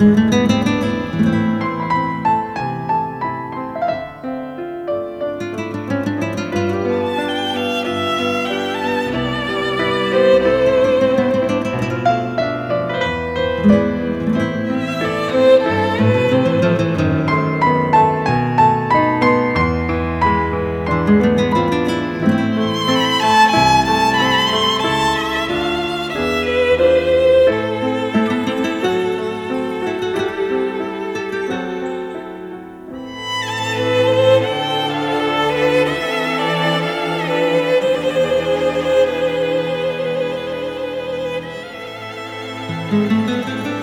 Música Música